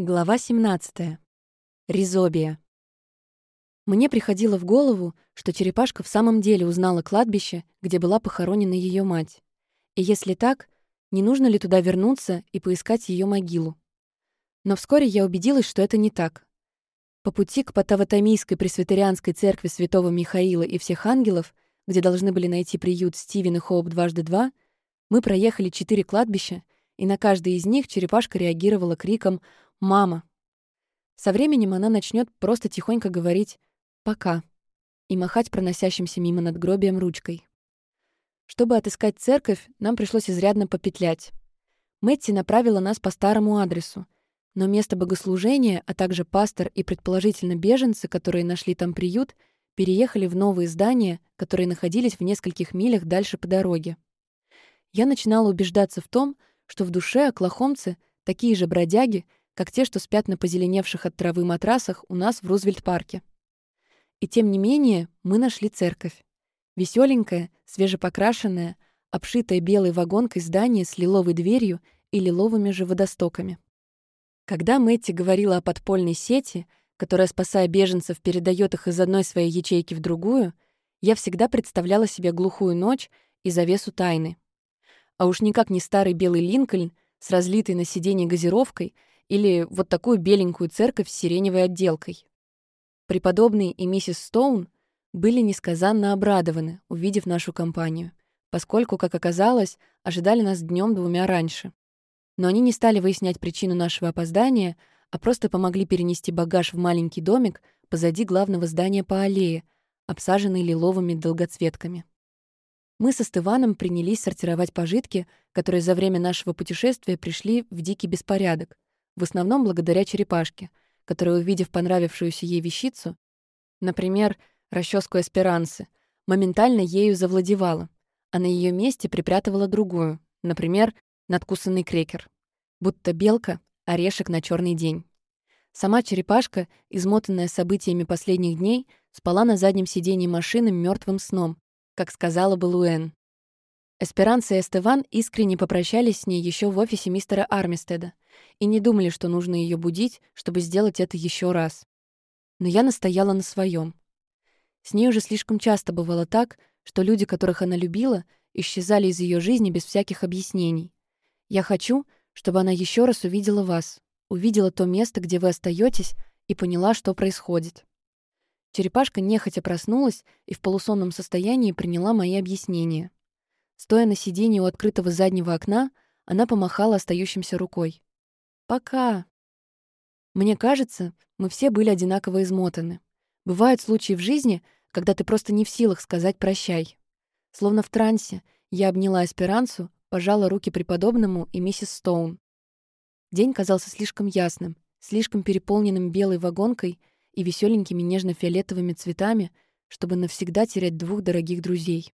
Глава 17. Ризобия. Мне приходило в голову, что черепашка в самом деле узнала кладбище, где была похоронена ее мать. И если так, не нужно ли туда вернуться и поискать ее могилу? Но вскоре я убедилась, что это не так. По пути к Потаватомийской пресвитерианской церкви святого Михаила и всех ангелов, где должны были найти приют Стивен и Хоуп дважды два, мы проехали четыре кладбища, и на каждое из них черепашка реагировала криком «Мама!». Со временем она начнет просто тихонько говорить «пока» и махать проносящимся мимо надгробием ручкой. Чтобы отыскать церковь, нам пришлось изрядно попетлять. Мэтти направила нас по старому адресу, но место богослужения, а также пастор и, предположительно, беженцы, которые нашли там приют, переехали в новые здания, которые находились в нескольких милях дальше по дороге. Я начинала убеждаться в том, что в душе оклахомцы такие же бродяги, как те, что спят на позеленевших от травы матрасах у нас в Рузвельт-парке. И тем не менее мы нашли церковь. Веселенькая, свежепокрашенная, обшитая белой вагонкой здание с лиловой дверью и лиловыми же водостоками. Когда Мэтти говорила о подпольной сети, которая, спасая беженцев, передает их из одной своей ячейки в другую, я всегда представляла себе глухую ночь и завесу тайны. А уж никак не старый белый Линкольн с разлитой на сиденье газировкой или вот такую беленькую церковь с сиреневой отделкой. Преподобный и миссис Стоун были несказанно обрадованы, увидев нашу компанию, поскольку, как оказалось, ожидали нас днем двумя раньше. Но они не стали выяснять причину нашего опоздания, а просто помогли перенести багаж в маленький домик позади главного здания по аллее, обсаженный лиловыми долгоцветками. Мы со Стываном принялись сортировать пожитки, которые за время нашего путешествия пришли в дикий беспорядок, в основном благодаря черепашке, которая, увидев понравившуюся ей вещицу, например, расческу эсперанцы, моментально ею завладевала, а на ее месте припрятывала другую, например, надкусанный крекер. Будто белка — орешек на черный день. Сама черепашка, измотанная событиями последних дней, спала на заднем сиденье машины мертвым сном, как сказала бы Луэн. Эсперанца и Эстеван искренне попрощались с ней еще в офисе мистера Армистеда и не думали, что нужно ее будить, чтобы сделать это еще раз. Но я настояла на своем. С ней уже слишком часто бывало так, что люди, которых она любила, исчезали из ее жизни без всяких объяснений. Я хочу, чтобы она еще раз увидела вас, увидела то место, где вы остаетесь, и поняла, что происходит. Черепашка нехотя проснулась и в полусонном состоянии приняла мои объяснения. Стоя на сиденье у открытого заднего окна, она помахала остающимся рукой. «Пока». Мне кажется, мы все были одинаково измотаны. Бывают случаи в жизни, когда ты просто не в силах сказать «прощай». Словно в трансе, я обняла Эсперансу, пожала руки преподобному и миссис Стоун. День казался слишком ясным, слишком переполненным белой вагонкой и веселенькими нежно-фиолетовыми цветами, чтобы навсегда терять двух дорогих друзей.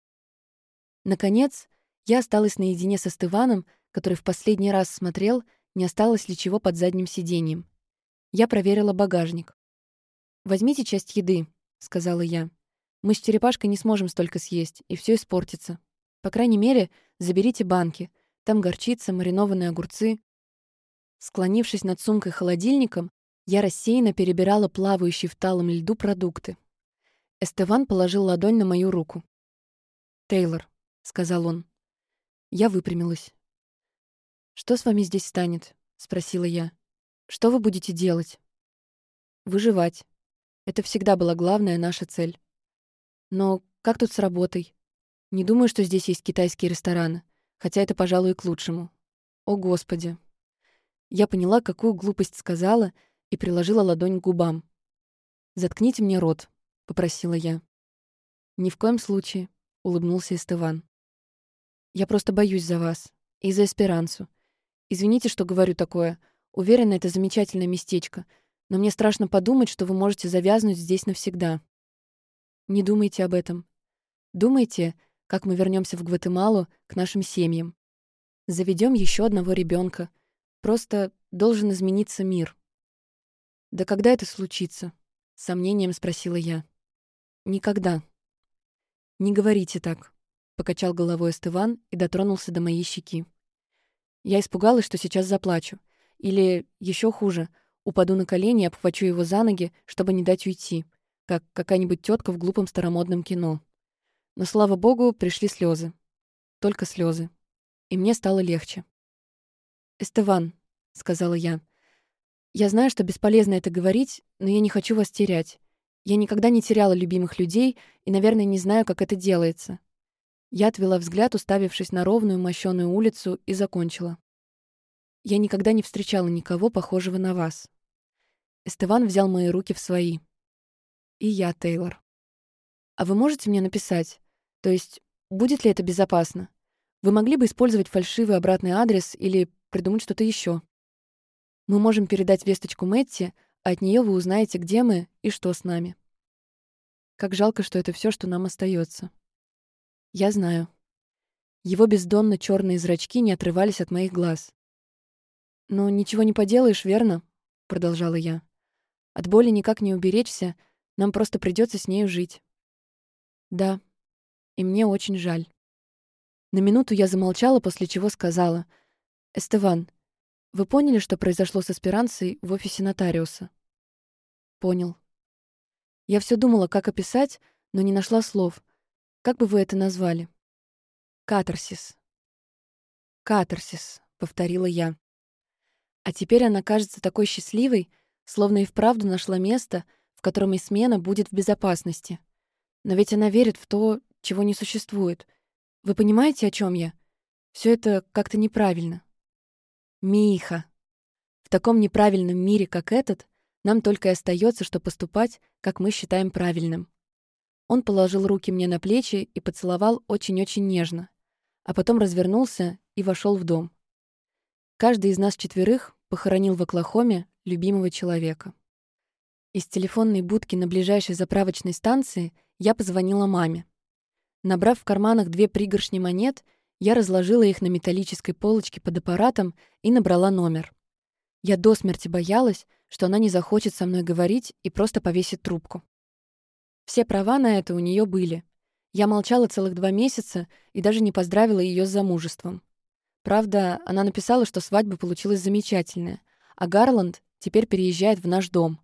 Наконец, я осталась наедине со Стываном, который в последний раз смотрел, не осталось ли чего под задним сиденьем. Я проверила багажник. «Возьмите часть еды», — сказала я. «Мы с черепашкой не сможем столько съесть, и все испортится. По крайней мере, заберите банки. Там горчица, маринованные огурцы». Склонившись над сумкой-холодильником, я рассеянно перебирала плавающие в талом льду продукты. Эстеван положил ладонь на мою руку. «Тейлор», — сказал он. Я выпрямилась. «Что с вами здесь станет?» — спросила я. «Что вы будете делать?» «Выживать. Это всегда была главная наша цель. Но как тут с работой? Не думаю, что здесь есть китайские рестораны, хотя это, пожалуй, к лучшему. О, Господи!» Я поняла, какую глупость сказала, и приложила ладонь к губам. «Заткните мне рот», — попросила я. «Ни в коем случае», — улыбнулся Эстыван. «Я просто боюсь за вас. И за Эсперансу. Извините, что говорю такое. Уверена, это замечательное местечко. Но мне страшно подумать, что вы можете завязнуть здесь навсегда. Не думайте об этом. Думайте, как мы вернемся в Гватемалу к нашим семьям. Заведем еще одного ребенка. Просто должен измениться мир. «Да когда это случится?» — сомнением спросила я. «Никогда». «Не говорите так», — покачал головой Эстыван и дотронулся до моей щеки. Я испугалась, что сейчас заплачу. Или, еще хуже, Упаду на колени и обхвачу его за ноги, чтобы не дать уйти, как какая-нибудь тетка в глупом старомодном кино. Но, слава богу, пришли слезы. Только слезы. И мне стало легче. «Эстеван», — сказала я, — «я знаю, что бесполезно это говорить, но я не хочу вас терять. Я никогда не теряла любимых людей и, наверное, не знаю, как это делается. Я отвела взгляд, уставившись на ровную мощёную улицу, и закончила. Я никогда не встречала никого похожего на вас. Эстеван взял мои руки в свои. И я, Тейлор. А вы можете мне написать? То есть, будет ли это безопасно? Вы могли бы использовать фальшивый обратный адрес или придумать что-то еще. Мы можем передать весточку Мэтти, а от нее вы узнаете, где мы и что с нами. Как жалко, что это все, что нам остается. Я знаю. Его бездонно черные зрачки не отрывались от моих глаз. «Но ничего не поделаешь, верно?» — продолжала я. «От боли никак не уберечься, нам просто придется с нею жить». «Да, и мне очень жаль». На минуту я замолчала, после чего сказала, «Эстеван, вы поняли, что произошло с аспиранцией в офисе нотариуса?» «Понял». Я все думала, как описать, но не нашла слов — как бы вы это назвали? Катарсис. Катарсис, повторила я. А теперь она кажется такой счастливой, словно и вправду нашла место, в котором и смена будет в безопасности. Но ведь она верит в то, чего не существует. Вы понимаете, о чем я? Все это как-то неправильно. Миха. В таком неправильном мире, как этот, нам только и остается, что поступать, как мы считаем правильным. Он положил руки мне на плечи и поцеловал очень-очень нежно, а потом развернулся и вошел в дом. Каждый из нас четверых похоронил в Оклахоме любимого человека. Из телефонной будки на ближайшей заправочной станции я позвонила маме. Набрав в карманах две пригоршни монет, я разложила их на металлической полочке под аппаратом и набрала номер. Я до смерти боялась, что она не захочет со мной говорить и просто повесит трубку. Все права на это у нее были. Я молчала целых два месяца и даже не поздравила ее с замужеством. Правда, она написала, что свадьба получилась замечательная, а Гарланд теперь переезжает в наш дом.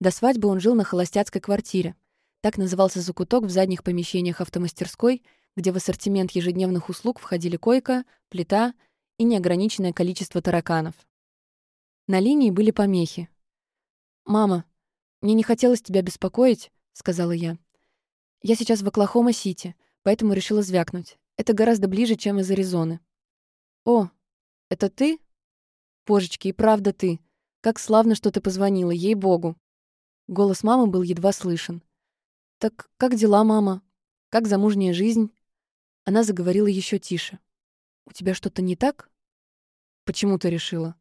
До свадьбы он жил на холостяцкой квартире. Так назывался закуток в задних помещениях автомастерской, где в ассортимент ежедневных услуг входили койка, плита и неограниченное количество тараканов. На линии были помехи. «Мама, мне не хотелось тебя беспокоить, — сказала я. «Я сейчас в Оклахома-Сити, поэтому решила звякнуть. Это гораздо ближе, чем из Аризоны». «О, это ты?» «Божечки, и правда ты. Как славно, что ты позвонила, ей-богу». Голос мамы был едва слышен. «Так как дела, мама? Как замужняя жизнь?» Она заговорила еще тише. «У тебя что-то не так?» «Почему ты решила?»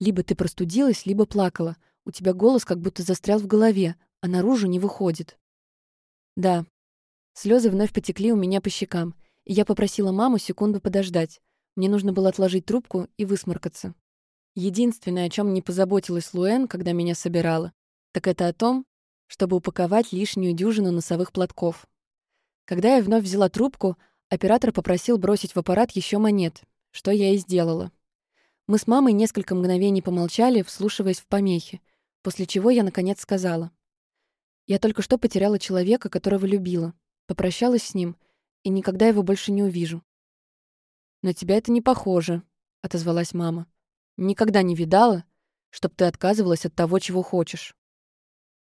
«Либо ты простудилась, либо плакала. У тебя голос как будто застрял в голове, а наружу не выходит. Да. Слезы вновь потекли у меня по щекам, и я попросила маму секунду подождать. Мне нужно было отложить трубку и высморкаться. Единственное, о чем не позаботилась Луэн, когда меня собирала, так это о том, чтобы упаковать лишнюю дюжину носовых платков. Когда я вновь взяла трубку, оператор попросил бросить в аппарат еще монет, что я и сделала. Мы с мамой несколько мгновений помолчали, вслушиваясь в помехи, после чего я наконец сказала. Я только что потеряла человека, которого любила, попрощалась с ним и никогда его больше не увижу. «На тебя это не похоже», — отозвалась мама. «Никогда не видала, чтоб ты отказывалась от того, чего хочешь».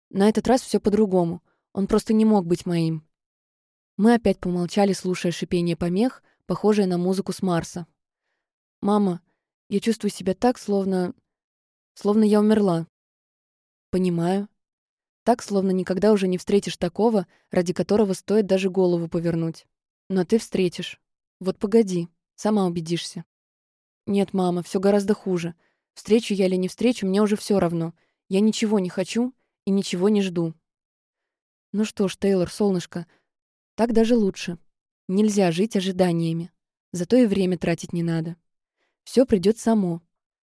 На этот раз все по-другому. Он просто не мог быть моим. Мы опять помолчали, слушая шипение помех, похожее на музыку с Марса. «Мама, я чувствую себя так, словно... словно я умерла». «Понимаю», так, словно никогда уже не встретишь такого, ради которого стоит даже голову повернуть. Но ты встретишь. Вот погоди, сама убедишься. Нет, мама, все гораздо хуже. Встречу я или не встречу, мне уже все равно. Я ничего не хочу и ничего не жду. Ну что ж, Тейлор, солнышко, так даже лучше. Нельзя жить ожиданиями. Зато и время тратить не надо. Все придет само.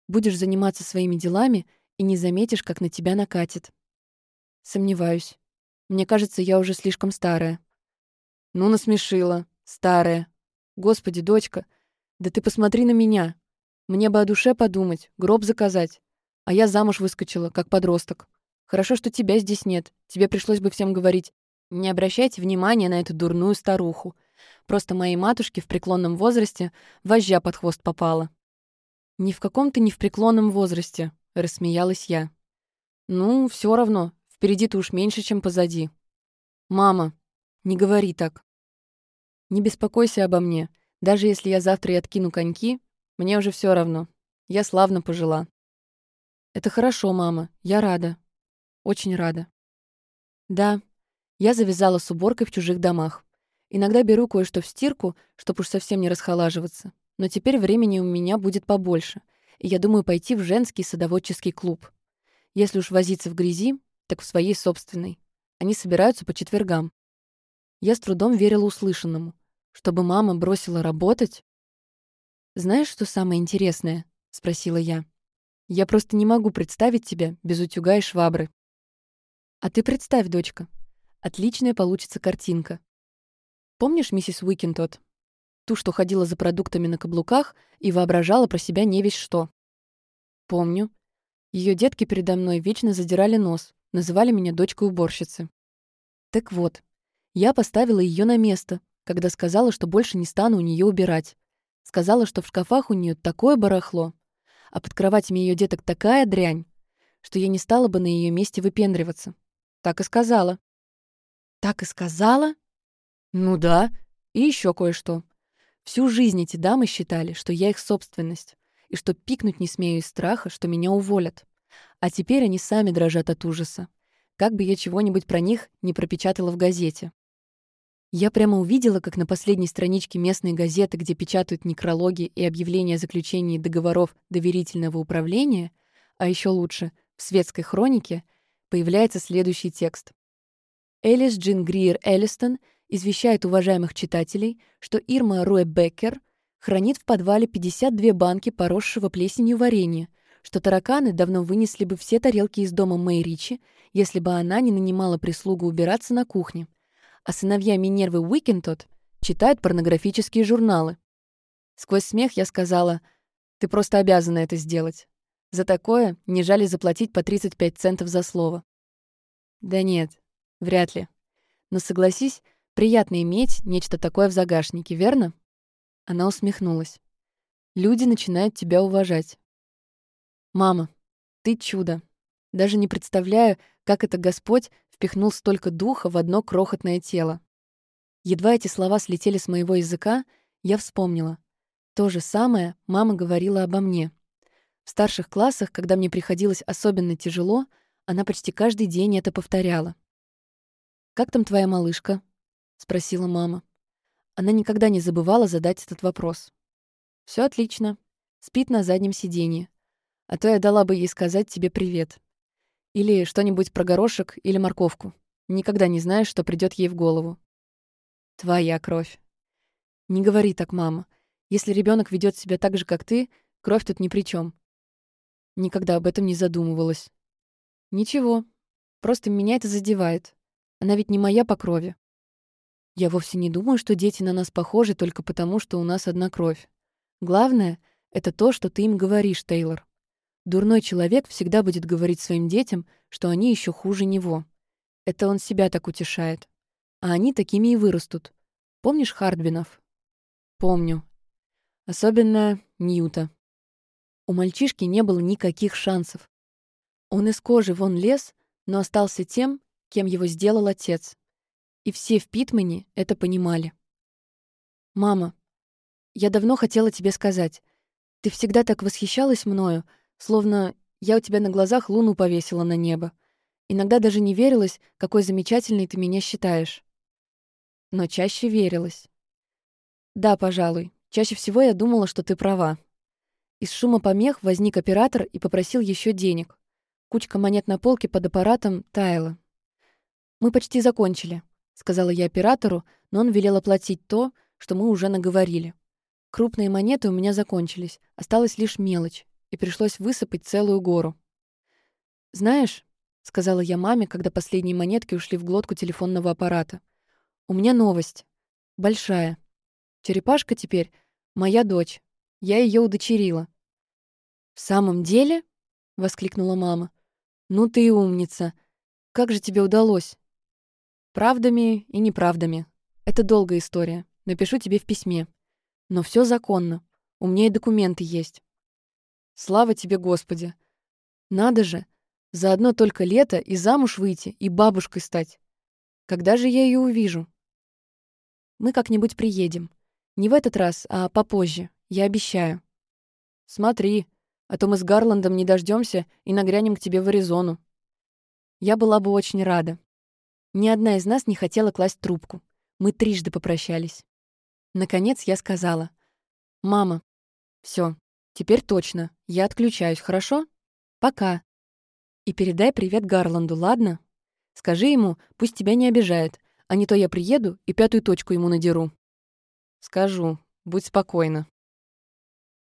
Будешь заниматься своими делами и не заметишь, как на тебя накатит. Сомневаюсь. Мне кажется, я уже слишком старая. Ну, насмешила. Старая. Господи, дочка, да ты посмотри на меня. Мне бы о душе подумать, гроб заказать. А я замуж выскочила, как подросток. Хорошо, что тебя здесь нет. Тебе пришлось бы всем говорить, не обращайте внимания на эту дурную старуху. Просто моей матушке в преклонном возрасте вожжа под хвост попала. «Ни в каком-то не в преклонном возрасте», — рассмеялась я. «Ну, все равно, впереди-то уж меньше, чем позади». «Мама, не говори так». «Не беспокойся обо мне. Даже если я завтра и откину коньки, мне уже все равно. Я славно пожила». «Это хорошо, мама. Я рада. Очень рада». «Да, я завязала с уборкой в чужих домах. Иногда беру кое-что в стирку, чтобы уж совсем не расхолаживаться. Но теперь времени у меня будет побольше, и я думаю пойти в женский садоводческий клуб. Если уж возиться в грязи, так в своей собственной. Они собираются по четвергам. Я с трудом верила услышанному. Чтобы мама бросила работать? «Знаешь, что самое интересное?» — спросила я. «Я просто не могу представить тебя без утюга и швабры». «А ты представь, дочка, Отличная получится картинка. Помнишь миссис Уикентот? Ту, что ходила за продуктами на каблуках и воображала про себя не весь что. Помню. Ее детки передо мной вечно задирали нос, называли меня дочкой уборщицы. Так вот, я поставила ее на место, когда сказала, что больше не стану у нее убирать. Сказала, что в шкафах у нее такое барахло, а под кроватями ее деток такая дрянь, что я не стала бы на ее месте выпендриваться. Так и сказала. Так и сказала? Ну да, и еще кое-что. Всю жизнь эти дамы считали, что я их собственность, и что пикнуть не смею из страха, что меня уволят. А теперь они сами дрожат от ужаса. Как бы я чего-нибудь про них не пропечатала в газете. Я прямо увидела, как на последней страничке местной газеты, где печатают некрологи и объявления о заключении договоров доверительного управления, а еще лучше, в светской хронике, появляется следующий текст. Элис Джин Гриер Эллистон извещает уважаемых читателей, что Ирма Руэ Беккер хранит в подвале 52 банки поросшего плесенью варенья, что тараканы давно вынесли бы все тарелки из дома Мэй Ричи, если бы она не нанимала прислугу убираться на кухне. А сыновья Минервы Уикентот читают порнографические журналы. Сквозь смех я сказала, «Ты просто обязана это сделать. За такое не жали заплатить по 35 центов за слово». Да нет, Вряд ли. Но согласись, приятно иметь нечто такое в загашнике, верно? Она усмехнулась. Люди начинают тебя уважать. Мама, ты чудо. Даже не представляю, как это Господь впихнул столько духа в одно крохотное тело. Едва эти слова слетели с моего языка, я вспомнила. То же самое мама говорила обо мне. В старших классах, когда мне приходилось особенно тяжело, она почти каждый день это повторяла. «Как там твоя малышка?» — спросила мама. Она никогда не забывала задать этот вопрос. Все отлично. Спит на заднем сиденье. А то я дала бы ей сказать тебе привет. Или что-нибудь про горошек или морковку. Никогда не знаешь, что придет ей в голову. Твоя кровь. Не говори так, мама. Если ребенок ведет себя так же, как ты, кровь тут ни при чем. Никогда об этом не задумывалась. Ничего. Просто меня это задевает. Она ведь не моя по крови. Я вовсе не думаю, что дети на нас похожи только потому, что у нас одна кровь. Главное — это то, что ты им говоришь, Тейлор. Дурной человек всегда будет говорить своим детям, что они еще хуже него. Это он себя так утешает. А они такими и вырастут. Помнишь Хардбинов? Помню. Особенно Ньюта. У мальчишки не было никаких шансов. Он из кожи вон лез, но остался тем, кем его сделал отец. И все в Питмане это понимали. «Мама, я давно хотела тебе сказать. Ты всегда так восхищалась мною, словно я у тебя на глазах луну повесила на небо. Иногда даже не верилась, какой замечательной ты меня считаешь. Но чаще верилась. Да, пожалуй. Чаще всего я думала, что ты права. Из шума помех возник оператор и попросил еще денег. Кучка монет на полке под аппаратом таяла. «Мы почти закончили», — сказала я оператору, но он велел оплатить то, что мы уже наговорили. Крупные монеты у меня закончились, осталась лишь мелочь, и пришлось высыпать целую гору. «Знаешь», — сказала я маме, когда последние монетки ушли в глотку телефонного аппарата, «у меня новость. Большая. Черепашка теперь моя дочь. Я ее удочерила». «В самом деле?» — воскликнула мама. «Ну ты и умница. Как же тебе удалось?» «Правдами и неправдами. Это долгая история. Напишу тебе в письме. Но все законно. У меня и документы есть. Слава тебе, Господи! Надо же! За одно только лето и замуж выйти, и бабушкой стать. Когда же я ее увижу? Мы как-нибудь приедем. Не в этот раз, а попозже. Я обещаю. Смотри, а то мы с Гарландом не дождемся и нагрянем к тебе в Аризону. Я была бы очень рада. Ни одна из нас не хотела класть трубку. Мы трижды попрощались. Наконец я сказала. «Мама, все, теперь точно. Я отключаюсь, хорошо? Пока. И передай привет Гарланду, ладно? Скажи ему, пусть тебя не обижает, а не то я приеду и пятую точку ему надеру». «Скажу. Будь спокойна».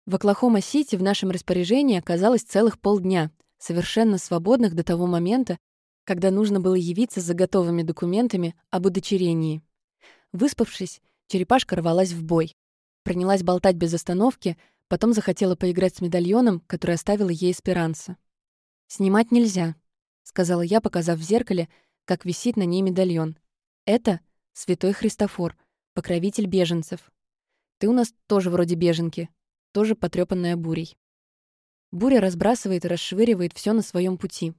В Оклахома-Сити в нашем распоряжении оказалось целых полдня, совершенно свободных до того момента, когда нужно было явиться за готовыми документами об удочерении. Выспавшись, черепашка рвалась в бой. Принялась болтать без остановки, потом захотела поиграть с медальоном, который оставила ей Эсперанса. «Снимать нельзя», — сказала я, показав в зеркале, как висит на ней медальон. «Это святой Христофор, покровитель беженцев. Ты у нас тоже вроде беженки, тоже потрёпанная бурей. Буря разбрасывает и расшвыривает все на своем пути.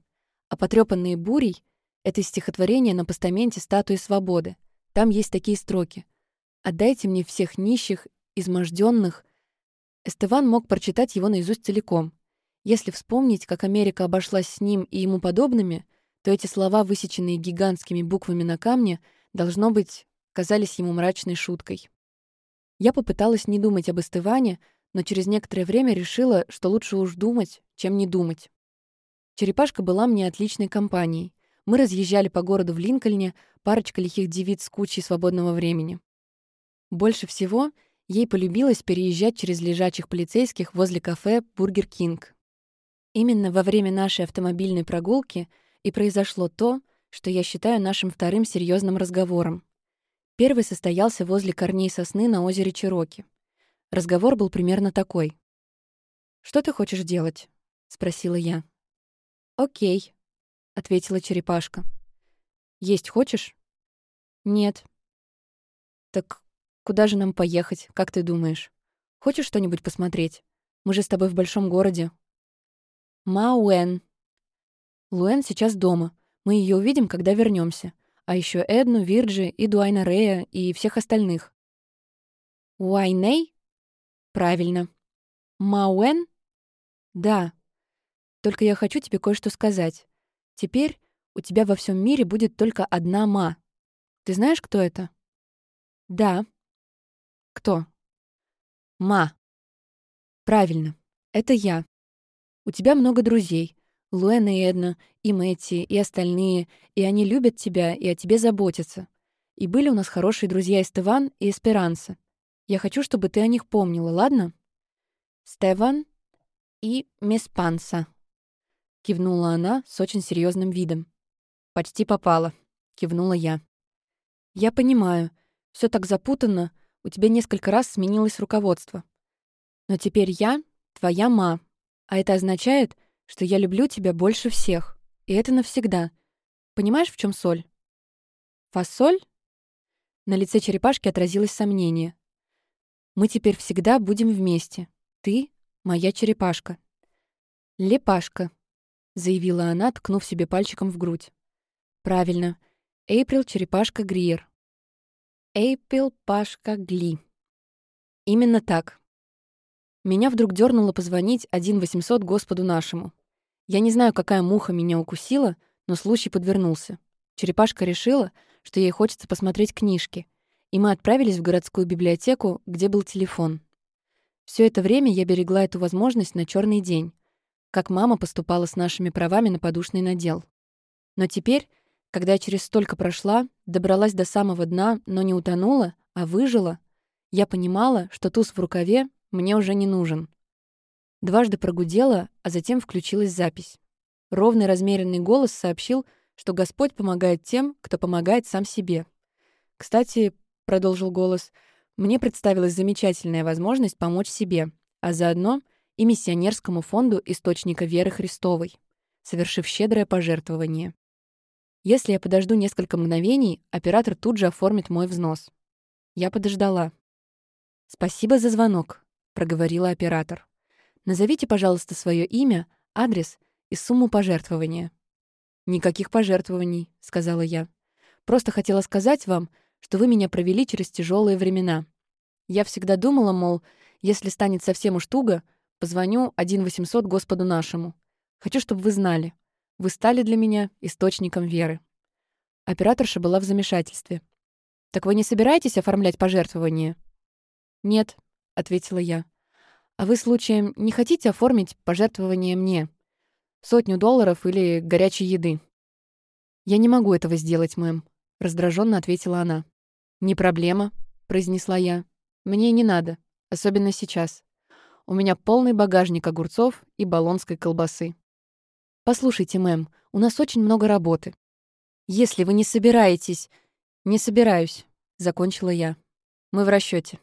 А потрёпанные бурей — это стихотворение на постаменте статуи свободы. Там есть такие строки. «Отдайте мне всех нищих, изможденных. Эстеван мог прочитать его наизусть целиком. Если вспомнить, как Америка обошлась с ним и ему подобными, то эти слова, высеченные гигантскими буквами на камне, должно быть, казались ему мрачной шуткой. Я попыталась не думать об Эстыване, но через некоторое время решила, что лучше уж думать, чем не думать. Черепашка была мне отличной компанией. Мы разъезжали по городу в Линкольне, парочка лихих девиц с кучей свободного времени. Больше всего ей полюбилось переезжать через лежачих полицейских возле кафе «Бургер Кинг». Именно во время нашей автомобильной прогулки и произошло то, что я считаю нашим вторым серьезным разговором. Первый состоялся возле корней сосны на озере Чироки. Разговор был примерно такой. «Что ты хочешь делать?» — спросила я. «Окей», — ответила черепашка. «Есть хочешь?» «Нет». «Так куда же нам поехать, как ты думаешь? Хочешь что-нибудь посмотреть? Мы же с тобой в большом городе». «Мауэн». «Луэн сейчас дома. Мы ее увидим, когда вернемся. А еще Эдну, Вирджи и Дуайна Рея и всех остальных». «Уайней?» Правильно. Мауэн? Да. Только я хочу тебе кое-что сказать. Теперь у тебя во всем мире будет только одна Ма. Ты знаешь, кто это? Да. Кто? Ма. Правильно. Это я. У тебя много друзей. Луэн и Эдна, и Мэтти, и остальные, и они любят тебя и о тебе заботятся. И были у нас хорошие друзья Эстеван и Эсперанса. Я хочу, чтобы ты о них помнила, ладно? Стеван и мисс Панса. Кивнула она с очень серьезным видом. Почти попала. Кивнула я. Я понимаю. Все так запутанно. У тебя несколько раз сменилось руководство. Но теперь я твоя ма. А это означает, что я люблю тебя больше всех. И это навсегда. Понимаешь, в чем соль? Фасоль? На лице черепашки отразилось сомнение. Мы теперь всегда будем вместе. Ты — моя черепашка». «Лепашка», — заявила она, ткнув себе пальчиком в грудь. «Правильно. Эйприл черепашка Гриер». Эйприл Пашка Гли. Именно так. Меня вдруг дернуло позвонить 1-800 Господу нашему. Я не знаю, какая муха меня укусила, но случай подвернулся. Черепашка решила, что ей хочется посмотреть книжки, и мы отправились в городскую библиотеку, где был телефон. Все это время я берегла эту возможность на черный день, как мама поступала с нашими правами на подушный надел. Но теперь, когда я через столько прошла, добралась до самого дна, но не утонула, а выжила, я понимала, что туз в рукаве мне уже не нужен. Дважды прогудела, а затем включилась запись. Ровный размеренный голос сообщил, что Господь помогает тем, кто помогает сам себе. Кстати, — продолжил голос, — «мне представилась замечательная возможность помочь себе, а заодно и Миссионерскому фонду Источника Веры Христовой, совершив щедрое пожертвование. Если я подожду несколько мгновений, оператор тут же оформит мой взнос. Я подождала. «Спасибо за звонок», — проговорила оператор. «Назовите, пожалуйста, свое имя, адрес и сумму пожертвования». «Никаких пожертвований», — сказала я. «Просто хотела сказать вам, что вы меня провели через тяжелые времена. Я всегда думала, мол, если станет совсем уж туго, позвоню 1 800 Господу нашему. Хочу, чтобы вы знали. Вы стали для меня источником веры». Операторша была в замешательстве. «Так вы не собираетесь оформлять пожертвование?» «Нет», — ответила я. «А вы, случаем, не хотите оформить пожертвование мне? Сотню долларов или горячей еды?» «Я не могу этого сделать, мэм», — раздраженно ответила она. «Не проблема», — произнесла я. «Мне не надо, особенно сейчас. У меня полный багажник огурцов и болонской колбасы». «Послушайте, мэм, у нас очень много работы. Если вы не собираетесь...» «Не собираюсь», — закончила я. «Мы в расчете.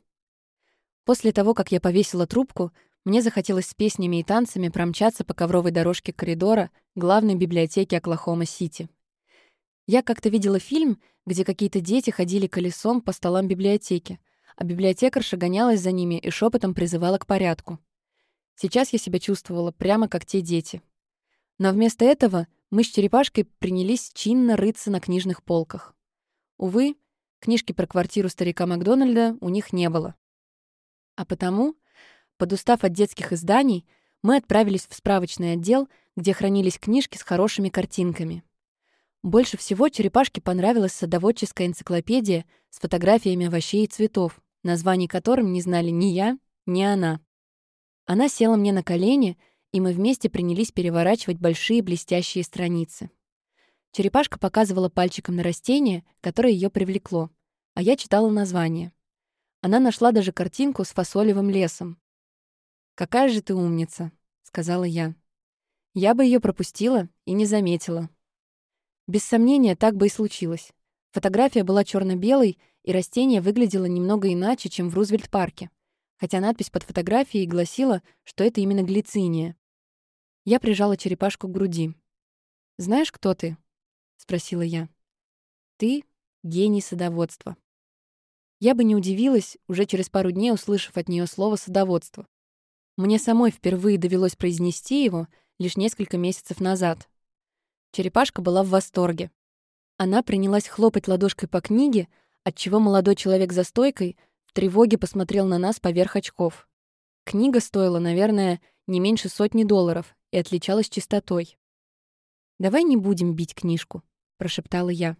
После того, как я повесила трубку, мне захотелось с песнями и танцами промчаться по ковровой дорожке коридора главной библиотеки Оклахома-Сити. Я как-то видела фильм, где какие-то дети ходили колесом по столам библиотеки, а библиотекарша гонялась за ними и шепотом призывала к порядку. Сейчас я себя чувствовала прямо как те дети. Но вместо этого мы с черепашкой принялись чинно рыться на книжных полках. Увы, книжки про квартиру старика Макдональда у них не было. А потому, подустав от детских изданий, мы отправились в справочный отдел, где хранились книжки с хорошими картинками. Больше всего черепашке понравилась садоводческая энциклопедия с фотографиями овощей и цветов, названий которым не знали ни я, ни она. Она села мне на колени, и мы вместе принялись переворачивать большие блестящие страницы. Черепашка показывала пальчиком на растение, которое ее привлекло, а я читала название. Она нашла даже картинку с фасолевым лесом. «Какая же ты умница», — сказала я. Я бы ее пропустила и не заметила. Без сомнения, так бы и случилось. Фотография была черно белой и растение выглядело немного иначе, чем в Рузвельт-парке, хотя надпись под фотографией гласила, что это именно глициния. Я прижала черепашку к груди. «Знаешь, кто ты?» — спросила я. «Ты — гений садоводства». Я бы не удивилась, уже через пару дней услышав от нее слово «садоводство». Мне самой впервые довелось произнести его лишь несколько месяцев назад. Черепашка была в восторге. Она принялась хлопать ладошкой по книге, отчего молодой человек за стойкой в тревоге посмотрел на нас поверх очков. Книга стоила, наверное, не меньше сотни долларов и отличалась чистотой. «Давай не будем бить книжку», — прошептала я.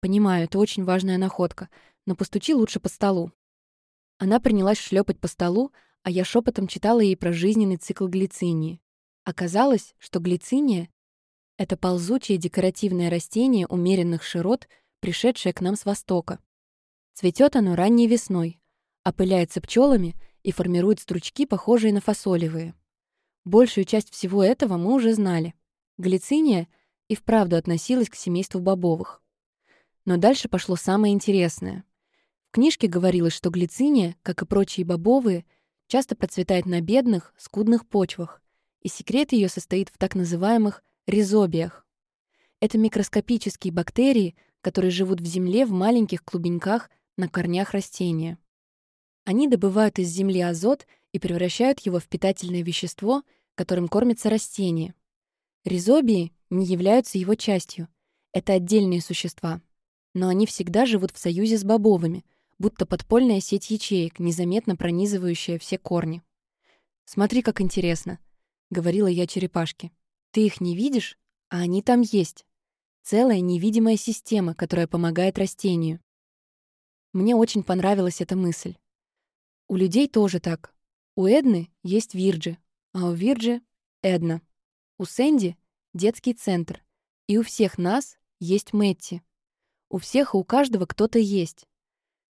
«Понимаю, это очень важная находка, но постучи лучше по столу». Она принялась шлепать по столу, а я шепотом читала ей про жизненный цикл глицинии. Оказалось, что глициния — это ползучее декоративное растение умеренных широт, пришедшее к нам с востока. Цветет оно ранней весной, опыляется пчелами и формирует стручки, похожие на фасолевые. Большую часть всего этого мы уже знали. Глициния и вправду относилась к семейству бобовых. Но дальше пошло самое интересное. В книжке говорилось, что глициния, как и прочие бобовые, часто процветает на бедных, скудных почвах, и секрет ее состоит в так называемых ризобиях. Это микроскопические бактерии, которые живут в земле в маленьких клубеньках на корнях растения. Они добывают из земли азот и превращают его в питательное вещество, которым кормится растение. Ризобии не являются его частью. Это отдельные существа. Но они всегда живут в союзе с бобовыми, будто подпольная сеть ячеек, незаметно пронизывающая все корни. «Смотри, как интересно», — говорила я черепашке. «Ты их не видишь, а они там есть. Целая невидимая система, которая помогает растению». Мне очень понравилась эта мысль. У людей тоже так. У Эдны есть Вирджи, а у Вирджи — Эдна. У Сэнди — детский центр. И у всех нас есть Мэтти. У всех и у каждого кто-то есть.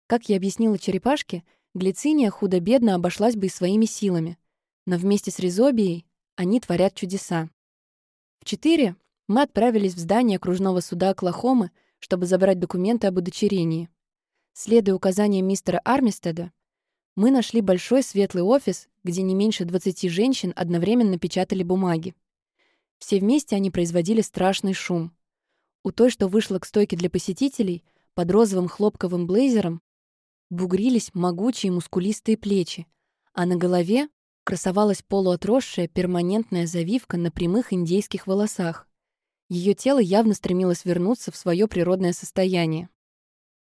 Как я объяснила черепашке, глициния худо-бедно обошлась бы и своими силами, но вместе с ризобией они творят чудеса. В четыре мы отправились в здание окружного суда Оклахомы, чтобы забрать документы об удочерении. Следуя указаниям мистера Армистеда, мы нашли большой светлый офис, где не меньше 20 женщин одновременно печатали бумаги. Все вместе они производили страшный шум. У той, что вышла к стойке для посетителей, под розовым хлопковым блейзером бугрились могучие мускулистые плечи, а на голове красовалась полуотросшая перманентная завивка на прямых индейских волосах. Ее тело явно стремилось вернуться в свое природное состояние.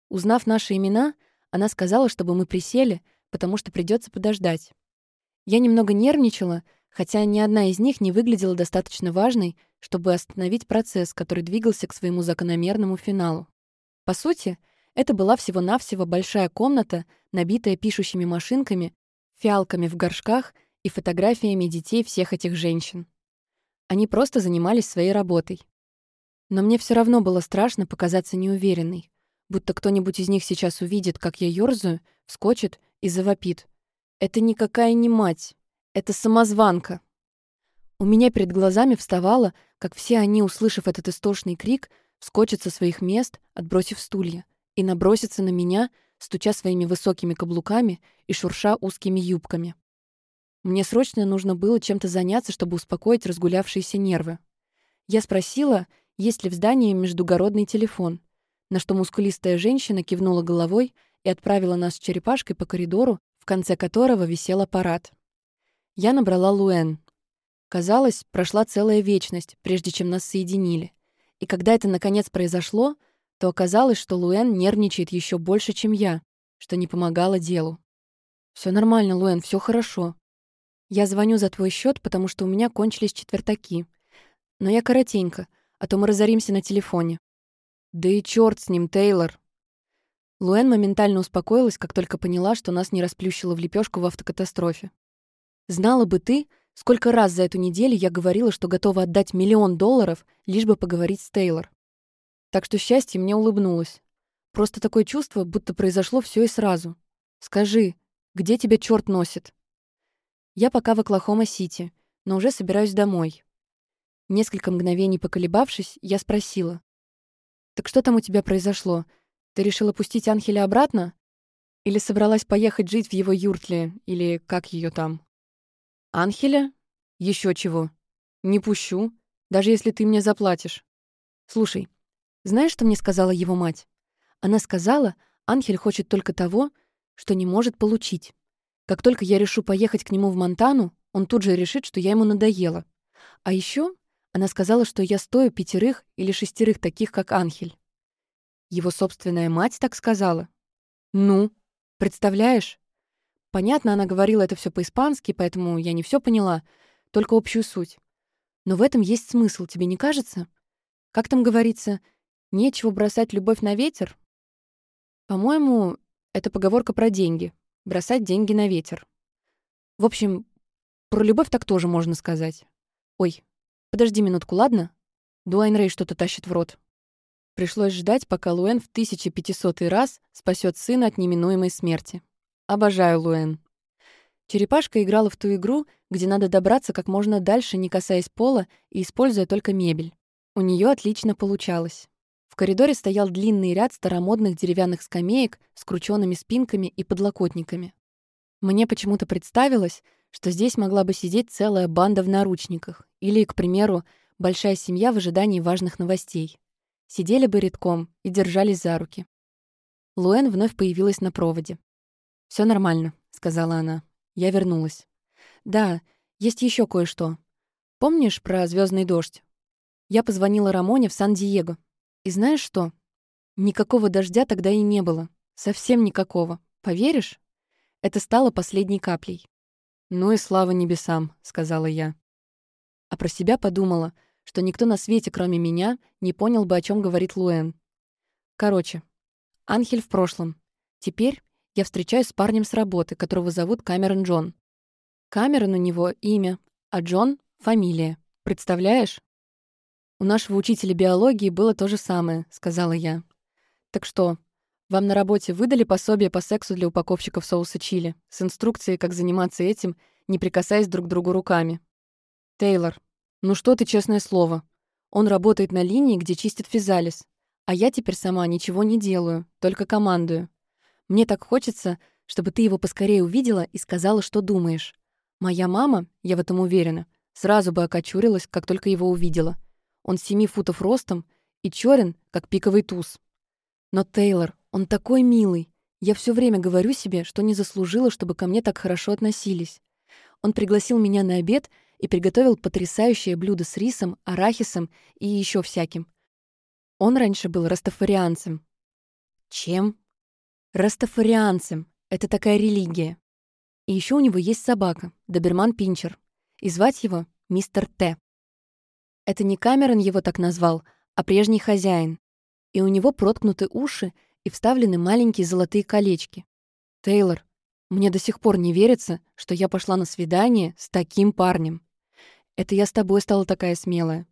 Узнав наши имена, она сказала, чтобы мы присели, потому что придется подождать. Я немного нервничала, хотя ни одна из них не выглядела достаточно важной, чтобы остановить процесс, который двигался к своему закономерному финалу. По сути, это была всего-навсего большая комната, набитая пишущими машинками, фиалками в горшках и фотографиями детей всех этих женщин. Они просто занимались своей работой. Но мне все равно было страшно показаться неуверенной, будто кто-нибудь из них сейчас увидит, как я ёрзаю, вскочит и завопит. Это никакая не мать, это самозванка. У меня перед глазами вставало, как все они, услышав этот истошный крик, вскочат со своих мест, отбросив стулья, и набросятся на меня, стуча своими высокими каблуками и шурша узкими юбками. Мне срочно нужно было чем-то заняться, чтобы успокоить разгулявшиеся нервы. Я спросила, есть ли в здании междугородный телефон, на что мускулистая женщина кивнула головой и отправила нас с черепашкой по коридору, в конце которого висел аппарат. Я набрала Луэн. Казалось, прошла целая вечность, прежде чем нас соединили. И когда это наконец произошло, то оказалось, что Луэн нервничает еще больше, чем я, что не помогало делу. Все нормально, Луэн, все хорошо. Я звоню за твой счет, потому что у меня кончились четвертаки. Но я коротенько, а то мы разоримся на телефоне. Да и черт с ним, Тейлор. Луэн моментально успокоилась, как только поняла, что нас не расплющило в лепешку в автокатастрофе. Знала бы ты, сколько раз за эту неделю я говорила, что готова отдать миллион долларов, лишь бы поговорить с Тейлор. Так что счастье мне улыбнулось. Просто такое чувство, будто произошло все и сразу. Скажи, где тебя черт носит? Я пока в Оклахома-Сити, но уже собираюсь домой. Несколько мгновений поколебавшись, я спросила. «Так что там у тебя произошло? Ты решила пустить Анхеля обратно? Или собралась поехать жить в его юртле, или как ее там?» Анхеля? Еще чего? Не пущу, даже если ты мне заплатишь. Слушай, знаешь, что мне сказала его мать? Она сказала, Анхель хочет только того, что не может получить. Как только я решу поехать к нему в Монтану, он тут же решит, что я ему надоела. А еще она сказала, что я стою пятерых или шестерых таких, как Анхель. Его собственная мать так сказала. Ну, представляешь? Понятно, она говорила это все по-испански, поэтому я не все поняла, только общую суть. Но в этом есть смысл, тебе не кажется? Как там говорится, нечего бросать любовь на ветер? По-моему, это поговорка про деньги. Бросать деньги на ветер. В общем, про любовь так тоже можно сказать. Ой, подожди минутку, ладно? Дуайн Рэй что-то тащит в рот. Пришлось ждать, пока Луэн в 1500 раз спасет сына от неминуемой смерти. Обожаю Луэн. Черепашка играла в ту игру, где надо добраться как можно дальше, не касаясь пола и используя только мебель. У нее отлично получалось. В коридоре стоял длинный ряд старомодных деревянных скамеек с крученными спинками и подлокотниками. Мне почему-то представилось, что здесь могла бы сидеть целая банда в наручниках или, к примеру, большая семья в ожидании важных новостей. Сидели бы редком и держались за руки. Луэн вновь появилась на проводе. Все нормально», — сказала она. Я вернулась. «Да, есть еще кое-что. Помнишь про звездный дождь? Я позвонила Рамоне в Сан-Диего. И знаешь что? Никакого дождя тогда и не было. Совсем никакого. Поверишь? Это стало последней каплей. «Ну и слава небесам», — сказала я. А про себя подумала, что никто на свете, кроме меня, не понял бы, о чем говорит Луэн. Короче, Анхель в прошлом. Теперь я встречаюсь с парнем с работы, которого зовут Камерон Джон. Камерон у него имя, а Джон — фамилия. Представляешь? У нашего учителя биологии было то же самое, сказала я. Так что, вам на работе выдали пособие по сексу для упаковщиков соуса чили с инструкцией, как заниматься этим, не прикасаясь друг к другу руками. Тейлор, ну что ты, честное слово. Он работает на линии, где чистит физалис. А я теперь сама ничего не делаю, только командую. Мне так хочется, чтобы ты его поскорее увидела и сказала, что думаешь. Моя мама, я в этом уверена, сразу бы окочурилась, как только его увидела. Он семи футов ростом и чёрен, как пиковый туз. Но Тейлор, он такой милый. Я все время говорю себе, что не заслужила, чтобы ко мне так хорошо относились. Он пригласил меня на обед и приготовил потрясающее блюдо с рисом, арахисом и еще всяким. Он раньше был растафарианцем. Чем? Растафарианцем. Это такая религия. И еще у него есть собака, доберман Пинчер. И звать его мистер Т. Это не Камерон его так назвал, а прежний хозяин. И у него проткнуты уши и вставлены маленькие золотые колечки. Тейлор, мне до сих пор не верится, что я пошла на свидание с таким парнем. Это я с тобой стала такая смелая.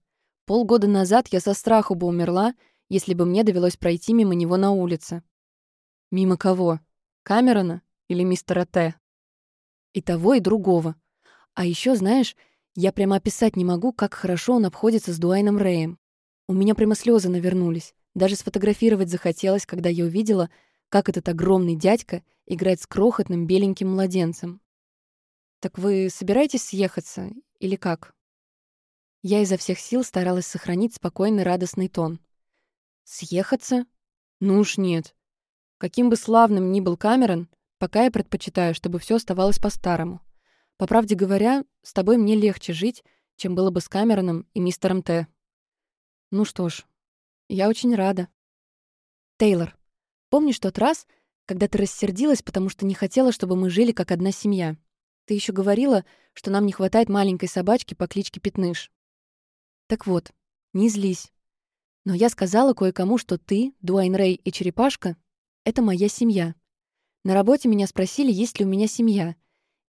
Полгода назад я со страху бы умерла, если бы мне довелось пройти мимо него на улице. Мимо кого? Камерона или мистера Т? И того, и другого. А еще, знаешь, я прямо описать не могу, как хорошо он обходится с Дуайном Рэем. У меня прямо слезы навернулись. Даже сфотографировать захотелось, когда я увидела, как этот огромный дядька играет с крохотным беленьким младенцем. «Так вы собираетесь съехаться или как?» Я изо всех сил старалась сохранить спокойный радостный тон. «Съехаться? Ну уж нет. Каким бы славным ни был Камерон, пока я предпочитаю, чтобы все оставалось по-старому. По правде говоря, с тобой мне легче жить, чем было бы с Камероном и мистером Т. Ну что ж, я очень рада. Тейлор, помнишь тот раз, когда ты рассердилась, потому что не хотела, чтобы мы жили как одна семья? Ты еще говорила, что нам не хватает маленькой собачки по кличке Пятныш. Так вот, не злись. Но я сказала кое-кому, что ты, Дуайн Рэй и Черепашка — это моя семья. На работе меня спросили, есть ли у меня семья.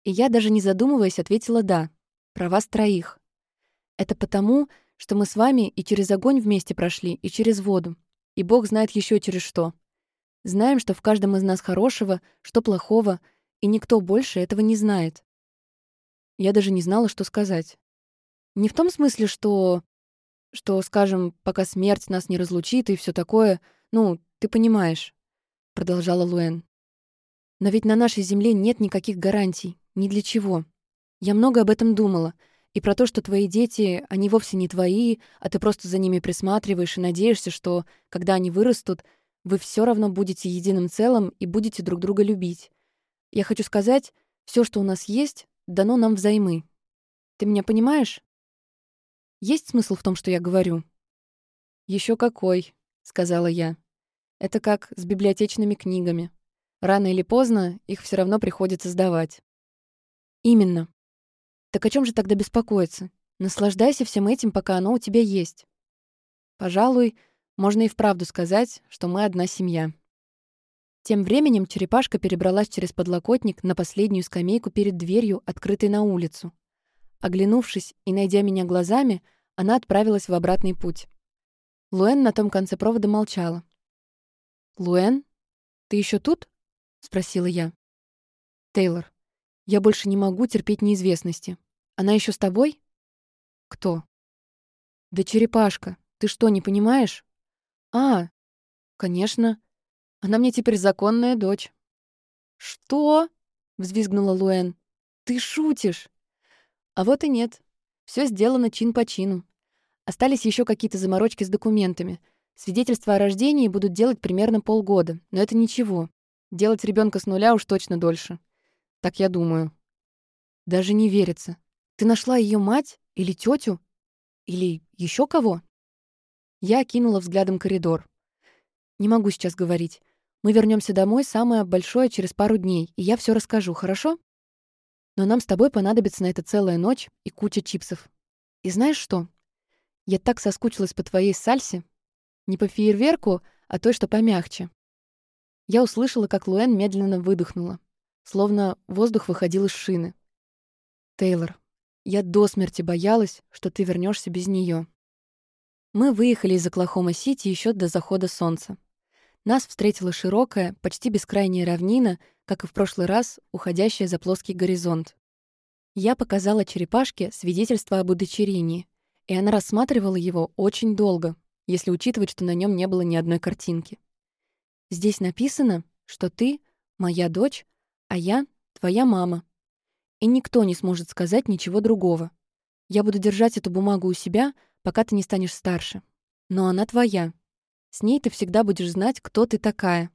И я, даже не задумываясь, ответила «да». Про вас троих. Это потому, что мы с вами и через огонь вместе прошли, и через воду. И Бог знает еще через что. Знаем, что в каждом из нас хорошего, что плохого, и никто больше этого не знает. Я даже не знала, что сказать. Не в том смысле, что... Что, скажем, пока смерть нас не разлучит и все такое. Ну, ты понимаешь, — продолжала Луэн. Но ведь на нашей земле нет никаких гарантий. Ни для чего. Я много об этом думала — и про то, что твои дети, они вовсе не твои, а ты просто за ними присматриваешь и надеешься, что, когда они вырастут, вы все равно будете единым целым и будете друг друга любить. Я хочу сказать, все, что у нас есть, дано нам взаймы. Ты меня понимаешь? Есть смысл в том, что я говорю? Еще какой, сказала я. Это как с библиотечными книгами. Рано или поздно их все равно приходится сдавать. Именно. Так о чем же тогда беспокоиться? Наслаждайся всем этим, пока оно у тебя есть. Пожалуй, можно и вправду сказать, что мы одна семья. Тем временем черепашка перебралась через подлокотник на последнюю скамейку перед дверью, открытой на улицу. Оглянувшись и найдя меня глазами, она отправилась в обратный путь. Луэн на том конце провода молчала. «Луэн, ты еще тут?» — спросила я. «Тейлор, я больше не могу терпеть неизвестности. Она еще с тобой? Кто? Да черепашка. Ты что, не понимаешь? А, конечно. Она мне теперь законная дочь. Что? Взвизгнула Луэн. Ты шутишь? А вот и нет. Все сделано чин по чину. Остались еще какие-то заморочки с документами. Свидетельство о рождении будут делать примерно полгода, но это ничего. Делать ребенка с нуля уж точно дольше. Так я думаю. Даже не верится. Ты нашла ее мать или тетю? Или еще кого? Я кинула взглядом коридор. Не могу сейчас говорить. Мы вернемся домой самое большое через пару дней, и я все расскажу, хорошо? Но нам с тобой понадобится на это целая ночь и куча чипсов. И знаешь что? Я так соскучилась по твоей сальсе. Не по фейерверку, а той, что помягче. Я услышала, как Луэн медленно выдохнула словно воздух выходил из шины. «Тейлор, я до смерти боялась, что ты вернешься без нее. Мы выехали из Оклахома-Сити еще до захода солнца. Нас встретила широкая, почти бескрайняя равнина, как и в прошлый раз, уходящая за плоский горизонт. Я показала черепашке свидетельство об удочерении, и она рассматривала его очень долго, если учитывать, что на нем не было ни одной картинки. Здесь написано, что ты, моя дочь, а я — твоя мама. И никто не сможет сказать ничего другого. Я буду держать эту бумагу у себя, пока ты не станешь старше. Но она твоя. С ней ты всегда будешь знать, кто ты такая.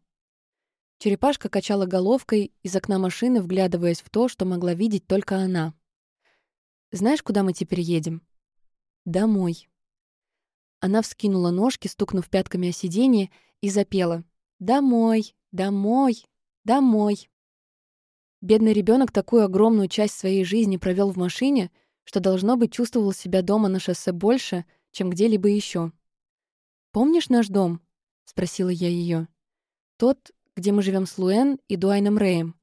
Черепашка качала головкой из окна машины, вглядываясь в то, что могла видеть только она. «Знаешь, куда мы теперь едем?» «Домой». Она вскинула ножки, стукнув пятками о сиденье, и запела «Домой, домой, домой». Бедный ребенок такую огромную часть своей жизни провел в машине, что, должно быть, чувствовал себя дома на шоссе больше, чем где-либо еще. «Помнишь наш дом?» — спросила я ее. «Тот, где мы живем с Луэн и Дуайном Рэем.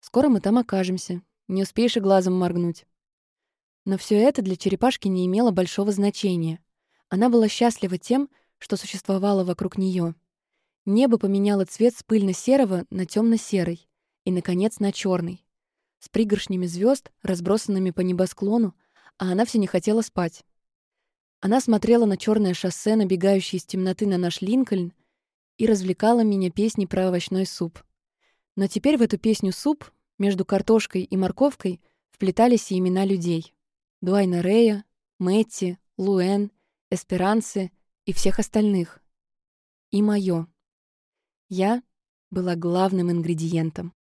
Скоро мы там окажемся. Не успеешь и глазом моргнуть». Но все это для черепашки не имело большого значения. Она была счастлива тем, что существовало вокруг нее. Небо поменяло цвет с пыльно-серого на темно серый и, наконец, на черный, с пригоршнями звезд, разбросанными по небосклону, а она все не хотела спать. Она смотрела на черное шоссе, набегающее из темноты на наш Линкольн, и развлекала меня песней про овощной суп. Но теперь в эту песню суп между картошкой и морковкой вплетались и имена людей. Дуайна Рея, Мэтти, Луэн, Эсперанцы и всех остальных. И моё. Я была главным ингредиентом.